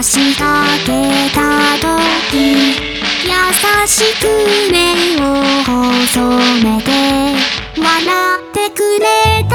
話しかけた時優しく目を細めて笑ってくれた。